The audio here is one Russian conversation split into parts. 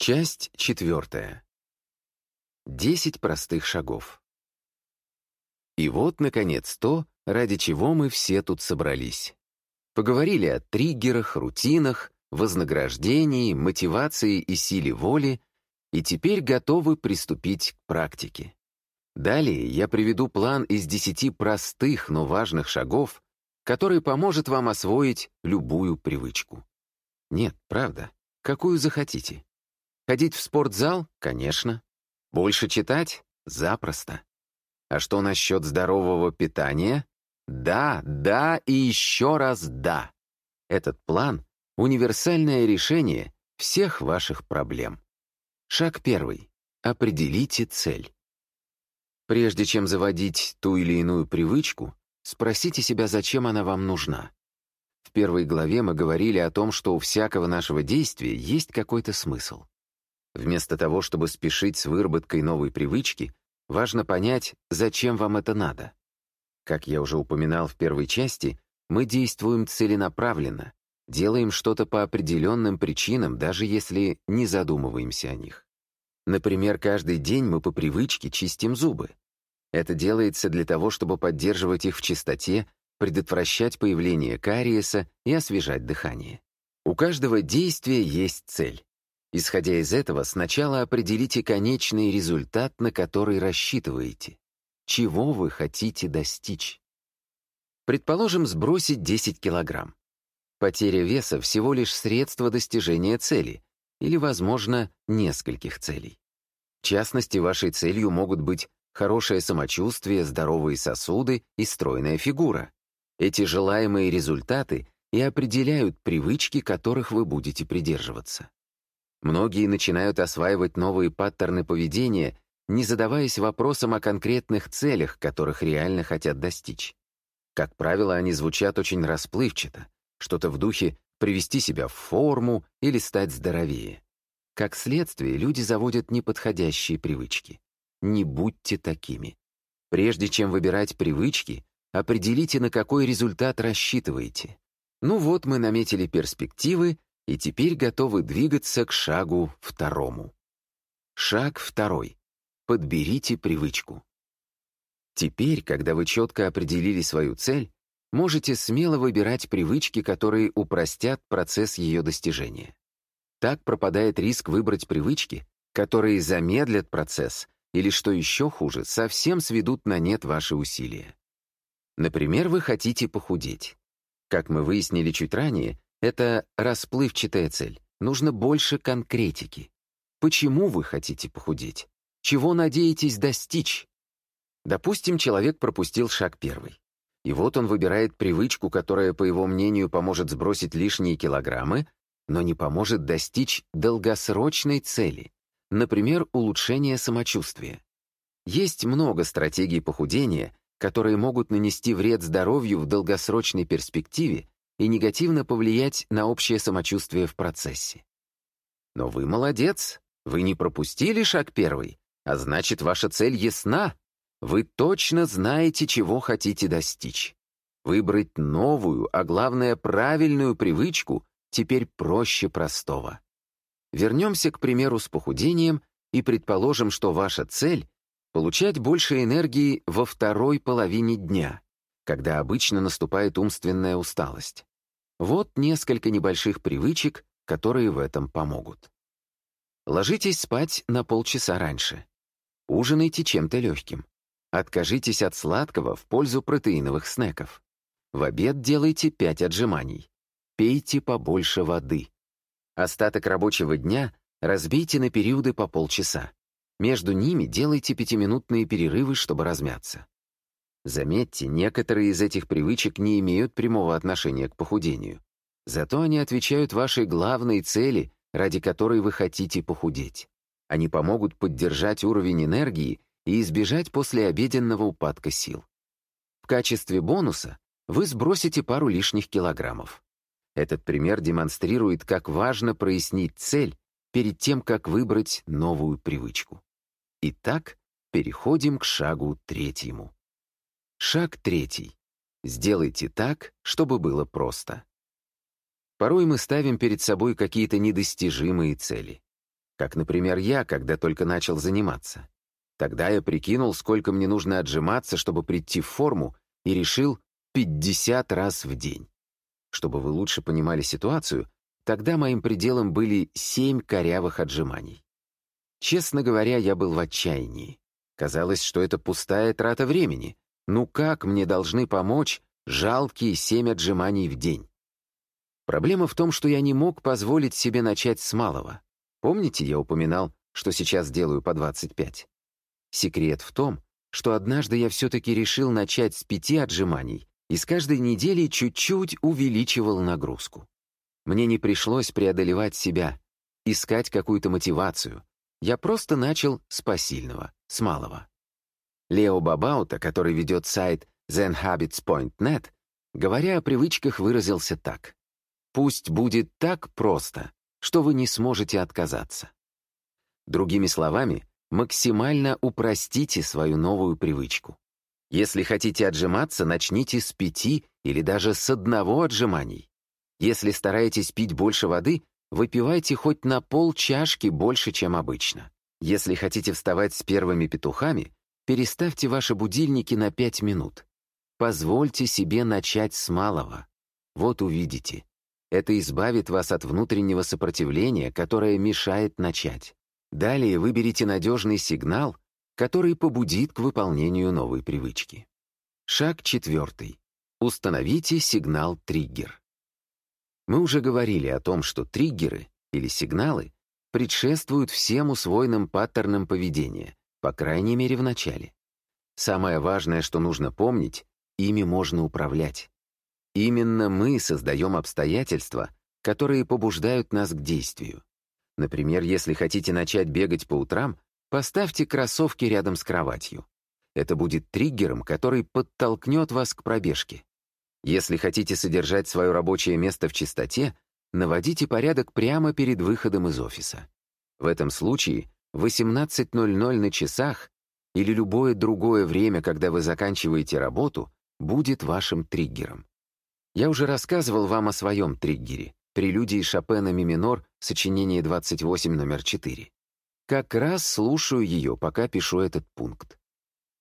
Часть четвертая. Десять простых шагов. И вот, наконец, то, ради чего мы все тут собрались. Поговорили о триггерах, рутинах, вознаграждении, мотивации и силе воли, и теперь готовы приступить к практике. Далее я приведу план из десяти простых, но важных шагов, который поможет вам освоить любую привычку. Нет, правда, какую захотите. Ходить в спортзал? Конечно. Больше читать? Запросто. А что насчет здорового питания? Да, да и еще раз да. Этот план — универсальное решение всех ваших проблем. Шаг первый. Определите цель. Прежде чем заводить ту или иную привычку, спросите себя, зачем она вам нужна. В первой главе мы говорили о том, что у всякого нашего действия есть какой-то смысл. Вместо того, чтобы спешить с выработкой новой привычки, важно понять, зачем вам это надо. Как я уже упоминал в первой части, мы действуем целенаправленно, делаем что-то по определенным причинам, даже если не задумываемся о них. Например, каждый день мы по привычке чистим зубы. Это делается для того, чтобы поддерживать их в чистоте, предотвращать появление кариеса и освежать дыхание. У каждого действия есть цель. Исходя из этого, сначала определите конечный результат, на который рассчитываете. Чего вы хотите достичь? Предположим, сбросить 10 килограмм. Потеря веса всего лишь средство достижения цели или, возможно, нескольких целей. В частности, вашей целью могут быть хорошее самочувствие, здоровые сосуды и стройная фигура. Эти желаемые результаты и определяют привычки, которых вы будете придерживаться. Многие начинают осваивать новые паттерны поведения, не задаваясь вопросом о конкретных целях, которых реально хотят достичь. Как правило, они звучат очень расплывчато, что-то в духе привести себя в форму или стать здоровее. Как следствие, люди заводят неподходящие привычки. Не будьте такими. Прежде чем выбирать привычки, определите, на какой результат рассчитываете. Ну вот мы наметили перспективы, и теперь готовы двигаться к шагу второму. Шаг второй. Подберите привычку. Теперь, когда вы четко определили свою цель, можете смело выбирать привычки, которые упростят процесс ее достижения. Так пропадает риск выбрать привычки, которые замедлят процесс или, что еще хуже, совсем сведут на нет ваши усилия. Например, вы хотите похудеть. Как мы выяснили чуть ранее, это расплывчатая цель. Нужно больше конкретики. Почему вы хотите похудеть? Чего надеетесь достичь? Допустим, человек пропустил шаг первый. И вот он выбирает привычку, которая, по его мнению, поможет сбросить лишние килограммы, но не поможет достичь долгосрочной цели, например, улучшения самочувствия. Есть много стратегий похудения, которые могут нанести вред здоровью в долгосрочной перспективе и негативно повлиять на общее самочувствие в процессе. Но вы молодец, вы не пропустили шаг первый, а значит, ваша цель ясна. Вы точно знаете, чего хотите достичь. Выбрать новую, а главное, правильную привычку теперь проще простого. Вернемся к примеру с похудением и предположим, что ваша цель — получать больше энергии во второй половине дня, когда обычно наступает умственная усталость. Вот несколько небольших привычек, которые в этом помогут. Ложитесь спать на полчаса раньше. Ужинайте чем-то легким. Откажитесь от сладкого в пользу протеиновых снеков. В обед делайте 5 отжиманий. Пейте побольше воды. Остаток рабочего дня разбейте на периоды по полчаса. Между ними делайте пятиминутные перерывы, чтобы размяться. Заметьте, некоторые из этих привычек не имеют прямого отношения к похудению. Зато они отвечают вашей главной цели, ради которой вы хотите похудеть. Они помогут поддержать уровень энергии и избежать послеобеденного упадка сил. В качестве бонуса вы сбросите пару лишних килограммов. Этот пример демонстрирует, как важно прояснить цель перед тем, как выбрать новую привычку. Итак, переходим к шагу третьему. Шаг третий. Сделайте так, чтобы было просто. Порой мы ставим перед собой какие-то недостижимые цели. Как, например, я, когда только начал заниматься. Тогда я прикинул, сколько мне нужно отжиматься, чтобы прийти в форму, и решил 50 раз в день. Чтобы вы лучше понимали ситуацию, тогда моим пределом были 7 корявых отжиманий. Честно говоря, я был в отчаянии. Казалось, что это пустая трата времени. Ну как мне должны помочь жалкие 7 отжиманий в день? Проблема в том, что я не мог позволить себе начать с малого. Помните, я упоминал, что сейчас делаю по 25? Секрет в том, что однажды я все-таки решил начать с пяти отжиманий и с каждой недели чуть-чуть увеличивал нагрузку. Мне не пришлось преодолевать себя, искать какую-то мотивацию. Я просто начал с посильного, с малого. Лео Бабаута, который ведет сайт zenhabits.net, говоря о привычках, выразился так. «Пусть будет так просто, что вы не сможете отказаться». Другими словами, максимально упростите свою новую привычку. Если хотите отжиматься, начните с пяти или даже с одного отжиманий. Если стараетесь пить больше воды, выпивайте хоть на пол чашки больше, чем обычно. Если хотите вставать с первыми петухами, переставьте ваши будильники на пять минут. Позвольте себе начать с малого. Вот увидите. Это избавит вас от внутреннего сопротивления, которое мешает начать. Далее выберите надежный сигнал, который побудит к выполнению новой привычки. Шаг четвертый. Установите сигнал-триггер. Мы уже говорили о том, что триггеры или сигналы предшествуют всем усвоенным паттернам поведения, по крайней мере в начале. Самое важное, что нужно помнить, ими можно управлять. Именно мы создаем обстоятельства, которые побуждают нас к действию. Например, если хотите начать бегать по утрам, поставьте кроссовки рядом с кроватью. Это будет триггером, который подтолкнет вас к пробежке. Если хотите содержать свое рабочее место в чистоте, наводите порядок прямо перед выходом из офиса. В этом случае 18.00 на часах или любое другое время, когда вы заканчиваете работу, будет вашим триггером. Я уже рассказывал вам о своем триггере прелюдии Шопена ми минор, сочинение 28, номер 4. Как раз слушаю ее, пока пишу этот пункт.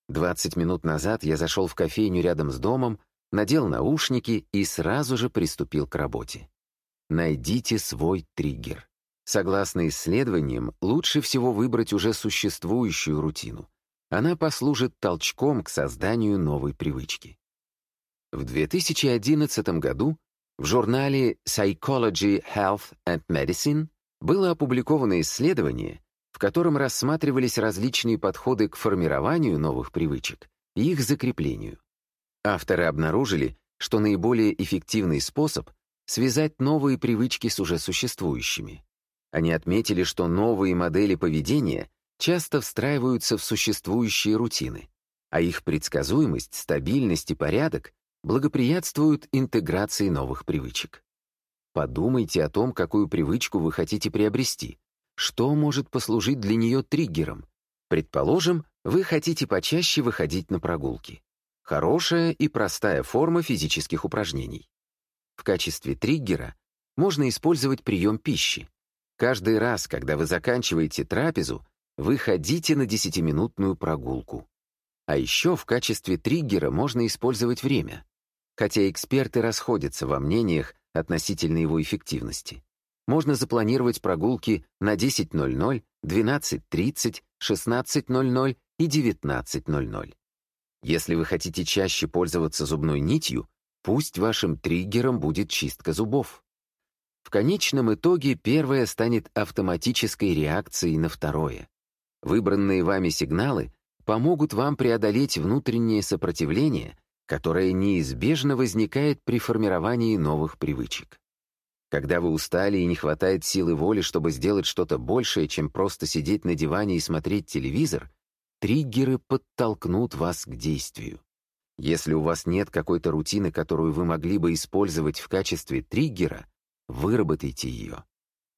20 минут назад я зашел в кофейню рядом с домом, надел наушники и сразу же приступил к работе. Найдите свой триггер. Согласно исследованиям, лучше всего выбрать уже существующую рутину. Она послужит толчком к созданию новой привычки. В 2011 году в журнале Psychology, Health and Medicine было опубликовано исследование, в котором рассматривались различные подходы к формированию новых привычек и их закреплению. Авторы обнаружили, что наиболее эффективный способ — связать новые привычки с уже существующими. Они отметили, что новые модели поведения часто встраиваются в существующие рутины, а их предсказуемость, стабильность и порядок благоприятствуют интеграции новых привычек. Подумайте о том, какую привычку вы хотите приобрести, что может послужить для нее триггером. Предположим, вы хотите почаще выходить на прогулки. Хорошая и простая форма физических упражнений. В качестве триггера можно использовать прием пищи. Каждый раз, когда вы заканчиваете трапезу, вы ходите на 10-минутную прогулку. А еще в качестве триггера можно использовать время хотя эксперты расходятся во мнениях относительно его эффективности. Можно запланировать прогулки на 10.00, 12.30, 16.00 и 19.00. Если вы хотите чаще пользоваться зубной нитью, пусть вашим триггером будет чистка зубов. В конечном итоге первое станет автоматической реакцией на второе. Выбранные вами сигналы помогут вам преодолеть внутреннее сопротивление которая неизбежно возникает при формировании новых привычек. Когда вы устали и не хватает силы воли, чтобы сделать что-то большее, чем просто сидеть на диване и смотреть телевизор, триггеры подтолкнут вас к действию. Если у вас нет какой-то рутины, которую вы могли бы использовать в качестве триггера, выработайте ее.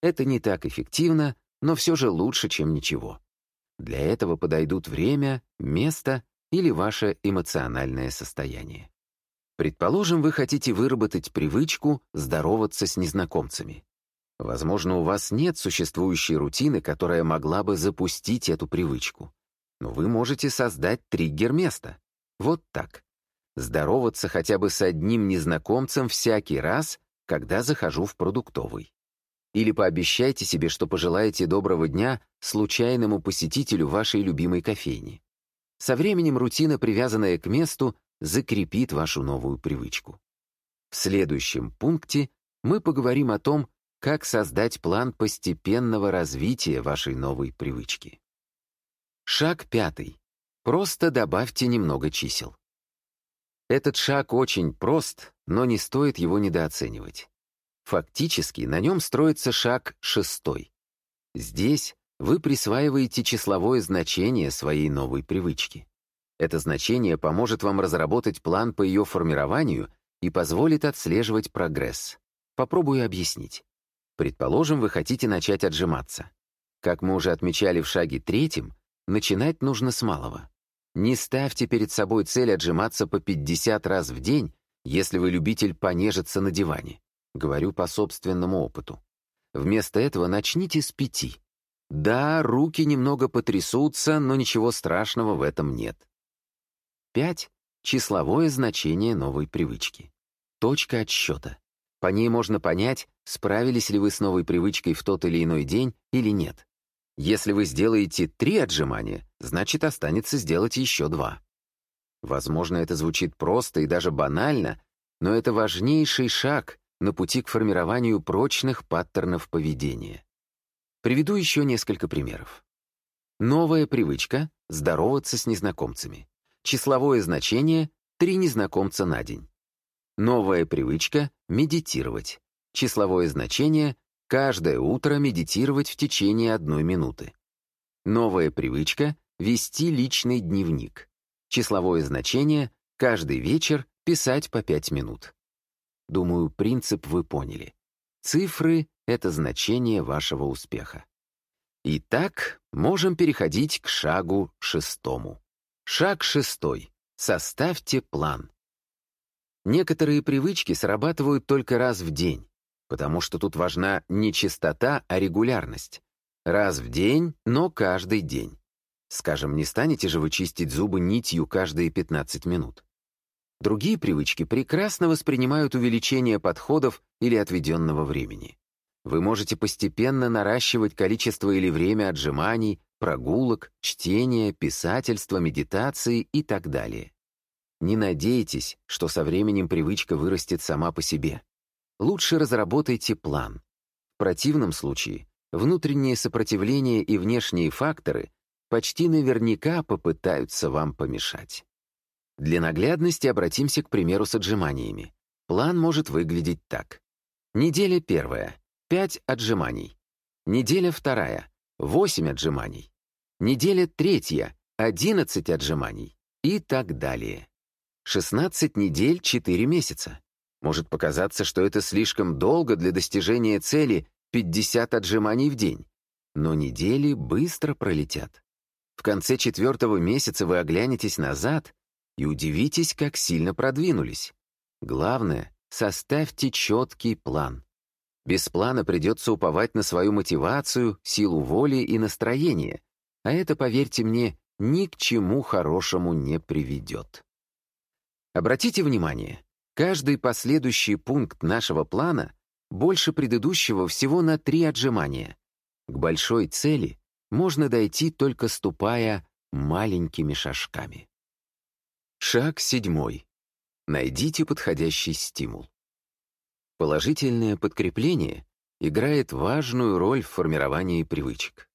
Это не так эффективно, но все же лучше, чем ничего. Для этого подойдут время, место или ваше эмоциональное состояние. Предположим, вы хотите выработать привычку здороваться с незнакомцами. Возможно, у вас нет существующей рутины, которая могла бы запустить эту привычку. Но вы можете создать триггер места. Вот так. Здороваться хотя бы с одним незнакомцем всякий раз, когда захожу в продуктовый. Или пообещайте себе, что пожелаете доброго дня случайному посетителю вашей любимой кофейни. Со временем рутина, привязанная к месту, закрепит вашу новую привычку. В следующем пункте мы поговорим о том, как создать план постепенного развития вашей новой привычки. Шаг пятый. Просто добавьте немного чисел. Этот шаг очень прост, но не стоит его недооценивать. Фактически на нем строится шаг шестой. Здесь вы присваиваете числовое значение своей новой привычки. Это значение поможет вам разработать план по ее формированию и позволит отслеживать прогресс. Попробую объяснить. Предположим, вы хотите начать отжиматься. Как мы уже отмечали в шаге третьем, начинать нужно с малого. Не ставьте перед собой цель отжиматься по 50 раз в день, если вы любитель понежиться на диване. Говорю по собственному опыту. Вместо этого начните с пяти. Да, руки немного потрясутся, но ничего страшного в этом нет. Пять — числовое значение новой привычки. Точка отсчета. По ней можно понять, справились ли вы с новой привычкой в тот или иной день или нет. Если вы сделаете три отжимания, значит, останется сделать еще два. Возможно, это звучит просто и даже банально, но это важнейший шаг на пути к формированию прочных паттернов поведения. Приведу еще несколько примеров. Новая привычка — здороваться с незнакомцами. Числовое значение — три незнакомца на день. Новая привычка — медитировать. Числовое значение — каждое утро медитировать в течение одной минуты. Новая привычка — вести личный дневник. Числовое значение — каждый вечер писать по пять минут. Думаю, принцип вы поняли. Цифры — это значение вашего успеха. Итак, можем переходить к шагу шестому. Шаг шестой. Составьте план. Некоторые привычки срабатывают только раз в день, потому что тут важна не частота, а регулярность. Раз в день, но каждый день. Скажем, не станете же вы чистить зубы нитью каждые 15 минут. Другие привычки прекрасно воспринимают увеличение подходов или отведенного времени. Вы можете постепенно наращивать количество или время отжиманий, прогулок, чтения, писательства, медитации и так далее. Не надейтесь, что со временем привычка вырастет сама по себе. Лучше разработайте план. В противном случае внутреннее сопротивление и внешние факторы почти наверняка попытаются вам помешать. Для наглядности обратимся к примеру с отжиманиями. План может выглядеть так. Неделя первая — 5 отжиманий. Неделя вторая — 8 отжиманий. Неделя третья — 11 отжиманий. И так далее. 16 недель — 4 месяца. Может показаться, что это слишком долго для достижения цели 50 отжиманий в день. Но недели быстро пролетят. В конце четвертого месяца вы оглянетесь назад и удивитесь, как сильно продвинулись. Главное, составьте четкий план. Без плана придется уповать на свою мотивацию, силу воли и настроение, а это, поверьте мне, ни к чему хорошему не приведет. Обратите внимание, каждый последующий пункт нашего плана больше предыдущего всего на три отжимания. К большой цели можно дойти только ступая маленькими шажками. Шаг седьмой. Найдите подходящий стимул. Положительное подкрепление играет важную роль в формировании привычек.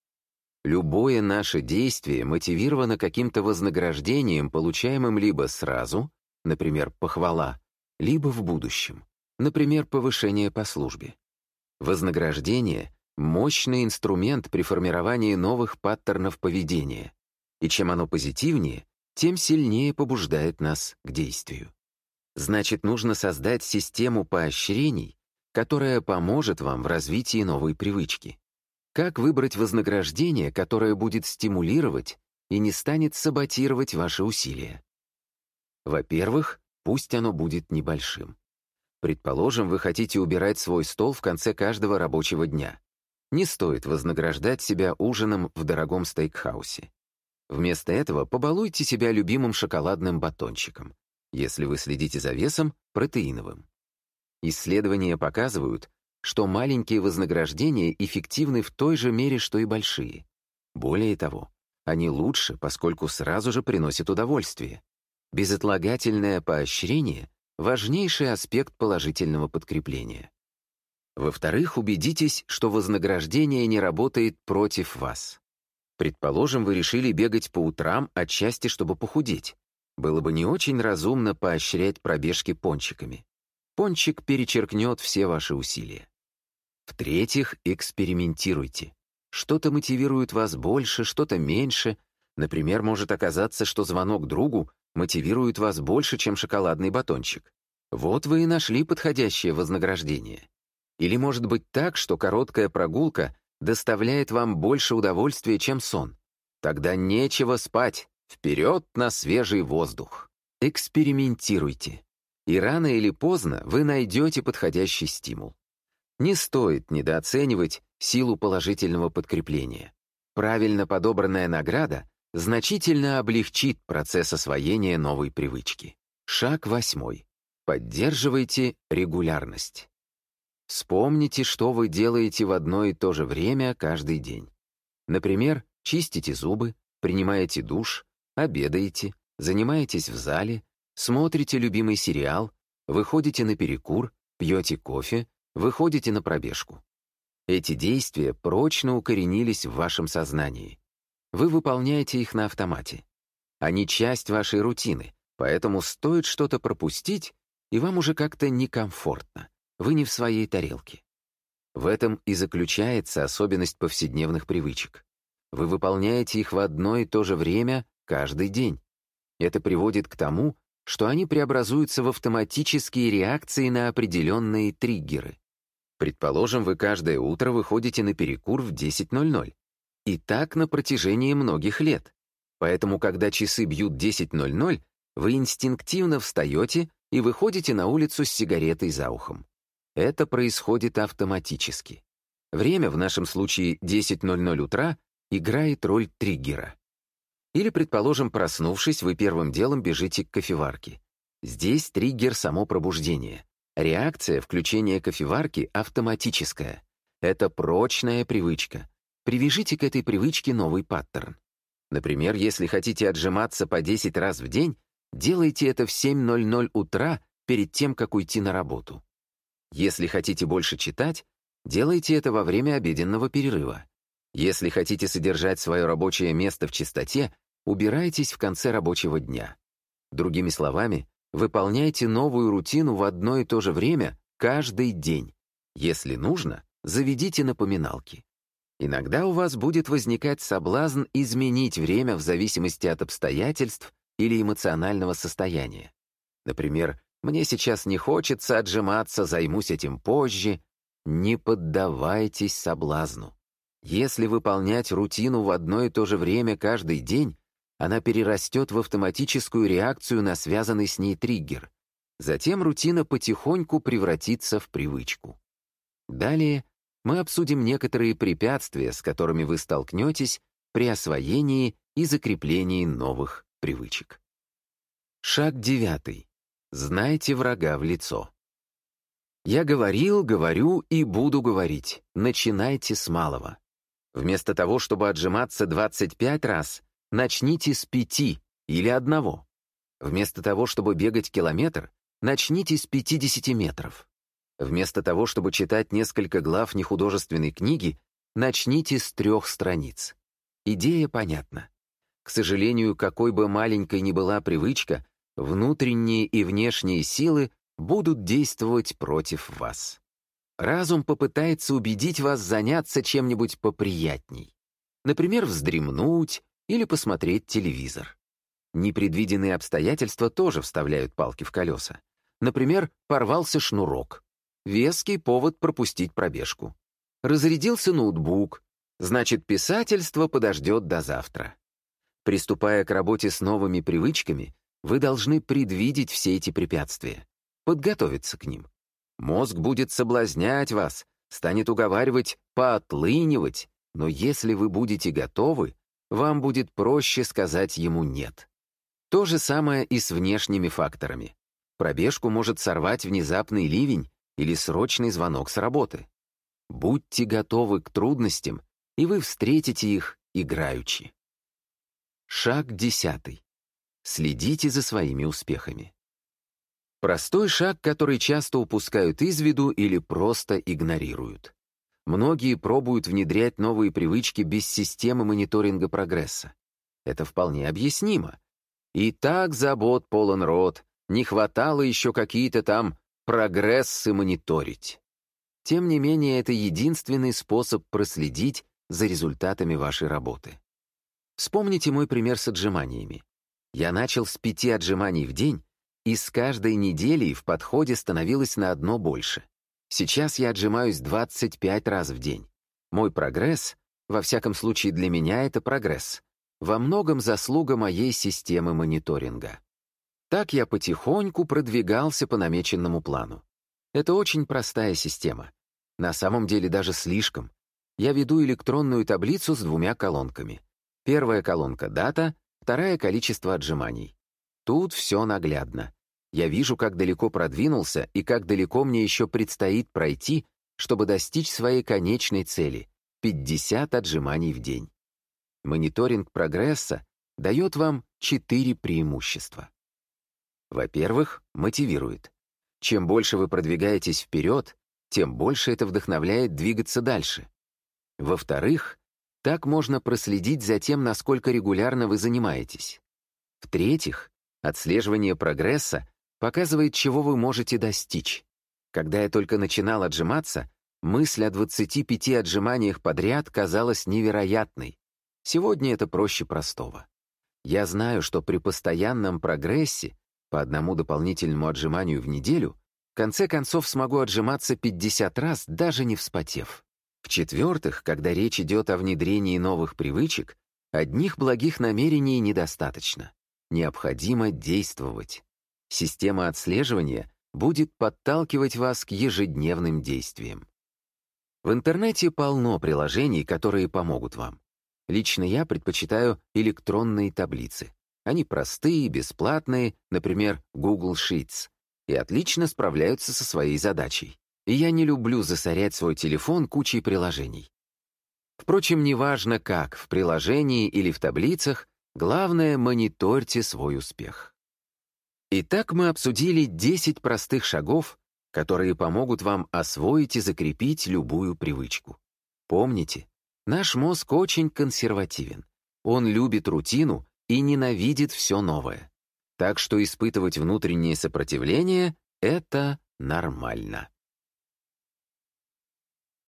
Любое наше действие мотивировано каким-то вознаграждением, получаемым либо сразу, например, похвала, либо в будущем, например, повышение по службе. Вознаграждение — мощный инструмент при формировании новых паттернов поведения, и чем оно позитивнее, тем сильнее побуждает нас к действию. Значит, нужно создать систему поощрений, которая поможет вам в развитии новой привычки. Как выбрать вознаграждение, которое будет стимулировать и не станет саботировать ваши усилия? Во-первых, пусть оно будет небольшим. Предположим, вы хотите убирать свой стол в конце каждого рабочего дня. Не стоит вознаграждать себя ужином в дорогом стейкхаусе. Вместо этого побалуйте себя любимым шоколадным батончиком. Если вы следите за весом, протеиновым. Исследования показывают, что маленькие вознаграждения эффективны в той же мере, что и большие. Более того, они лучше, поскольку сразу же приносят удовольствие. Безотлагательное поощрение — важнейший аспект положительного подкрепления. Во-вторых, убедитесь, что вознаграждение не работает против вас. Предположим, вы решили бегать по утрам отчасти, чтобы похудеть. Было бы не очень разумно поощрять пробежки пончиками. Пончик перечеркнет все ваши усилия. В-третьих, экспериментируйте. Что-то мотивирует вас больше, что-то меньше. Например, может оказаться, что звонок другу мотивирует вас больше, чем шоколадный батончик. Вот вы и нашли подходящее вознаграждение. Или может быть так, что короткая прогулка доставляет вам больше удовольствия, чем сон. Тогда нечего спать, вперед на свежий воздух. Экспериментируйте. И рано или поздно вы найдете подходящий стимул. Не стоит недооценивать силу положительного подкрепления. Правильно подобранная награда значительно облегчит процесс освоения новой привычки. Шаг восьмой. Поддерживайте регулярность. Вспомните, что вы делаете в одно и то же время каждый день. Например, чистите зубы, принимаете душ, обедаете, занимаетесь в зале, смотрите любимый сериал, выходите на перекур, пьете кофе, выходите на пробежку. Эти действия прочно укоренились в вашем сознании. Вы выполняете их на автомате. Они часть вашей рутины, поэтому стоит что-то пропустить, и вам уже как-то некомфортно. Вы не в своей тарелке. В этом и заключается особенность повседневных привычек. Вы выполняете их в одно и то же время каждый день. Это приводит к тому, что они преобразуются в автоматические реакции на определенные триггеры. Предположим, вы каждое утро выходите на перекур в 10.00. И так на протяжении многих лет. Поэтому, когда часы бьют 10.00, вы инстинктивно встаете и выходите на улицу с сигаретой за ухом. Это происходит автоматически. Время, в нашем случае 10.00 утра, играет роль триггера. Или, предположим, проснувшись, вы первым делом бежите к кофеварке. Здесь триггер — само пробуждение. Реакция включения кофеварки автоматическая. Это прочная привычка. Привяжите к этой привычке новый паттерн. Например, если хотите отжиматься по 10 раз в день, делайте это в 7.00 утра перед тем, как уйти на работу. Если хотите больше читать, делайте это во время обеденного перерыва. Если хотите содержать свое рабочее место в чистоте, убирайтесь в конце рабочего дня. Другими словами, выполняйте новую рутину в одно и то же время каждый день. Если нужно, заведите напоминалки. Иногда у вас будет возникать соблазн изменить время в зависимости от обстоятельств или эмоционального состояния. Например, мне сейчас не хочется отжиматься, займусь этим позже. Не поддавайтесь соблазну. Если выполнять рутину в одно и то же время каждый день, она перерастет в автоматическую реакцию на связанный с ней триггер. Затем рутина потихоньку превратится в привычку. Далее мы обсудим некоторые препятствия, с которыми вы столкнетесь при освоении и закреплении новых привычек. Шаг девятый. Знайте врага в лицо. Я говорил, говорю и буду говорить. Начинайте с малого. Вместо того, чтобы отжиматься 25 раз, начните с пяти или одного. Вместо того, чтобы бегать километр, начните с 50 метров. Вместо того, чтобы читать несколько глав нехудожественной книги, начните с трех страниц. Идея понятна. К сожалению, какой бы маленькой ни была привычка, внутренние и внешние силы будут действовать против вас. Разум попытается убедить вас заняться чем-нибудь поприятней. Например, вздремнуть или посмотреть телевизор. Непредвиденные обстоятельства тоже вставляют палки в колеса. Например, порвался шнурок. Веский повод пропустить пробежку. Разрядился ноутбук. Значит, писательство подождет до завтра. Приступая к работе с новыми привычками, вы должны предвидеть все эти препятствия, подготовиться к ним. Мозг будет соблазнять вас, станет уговаривать поотлынивать, но если вы будете готовы, вам будет проще сказать ему «нет». То же самое и с внешними факторами. Пробежку может сорвать внезапный ливень или срочный звонок с работы. Будьте готовы к трудностям, и вы встретите их играючи. Шаг десятый. Следите за своими успехами. Простой шаг, который часто упускают из виду или просто игнорируют. Многие пробуют внедрять новые привычки без системы мониторинга прогресса. Это вполне объяснимо. И так забот полон рот, не хватало еще какие-то там прогрессы мониторить. Тем не менее, это единственный способ проследить за результатами вашей работы. Вспомните мой пример с отжиманиями. Я начал с пяти отжиманий в день, и с каждой неделей в подходе становилось на одно больше. Сейчас я отжимаюсь 25 раз в день. Мой прогресс, во всяком случае для меня это прогресс, во многом заслуга моей системы мониторинга. Так я потихоньку продвигался по намеченному плану. Это очень простая система. На самом деле даже слишком. Я веду электронную таблицу с двумя колонками. Первая колонка — дата, вторая — количество отжиманий. Тут все наглядно. Я вижу, как далеко продвинулся и как далеко мне еще предстоит пройти, чтобы достичь своей конечной цели — 50 отжиманий в день. Мониторинг прогресса дает вам четыре преимущества. Во-первых, мотивирует. Чем больше вы продвигаетесь вперед, тем больше это вдохновляет двигаться дальше. Во-вторых, так можно проследить за тем, насколько регулярно вы занимаетесь. В-третьих, Отслеживание прогресса показывает, чего вы можете достичь. Когда я только начинал отжиматься, мысль о 25 отжиманиях подряд казалась невероятной. Сегодня это проще простого. Я знаю, что при постоянном прогрессе, по одному дополнительному отжиманию в неделю, в конце концов смогу отжиматься 50 раз, даже не вспотев. В-четвертых, когда речь идет о внедрении новых привычек, одних благих намерений недостаточно. Необходимо действовать. Система отслеживания будет подталкивать вас к ежедневным действиям. В интернете полно приложений, которые помогут вам. Лично я предпочитаю электронные таблицы. Они простые, бесплатные, например, Google Sheets, и отлично справляются со своей задачей. И я не люблю засорять свой телефон кучей приложений. Впрочем, неважно как, в приложении или в таблицах, Главное, мониторьте свой успех. Итак, мы обсудили 10 простых шагов, которые помогут вам освоить и закрепить любую привычку. Помните, наш мозг очень консервативен. Он любит рутину и ненавидит все новое. Так что испытывать внутреннее сопротивление — это нормально.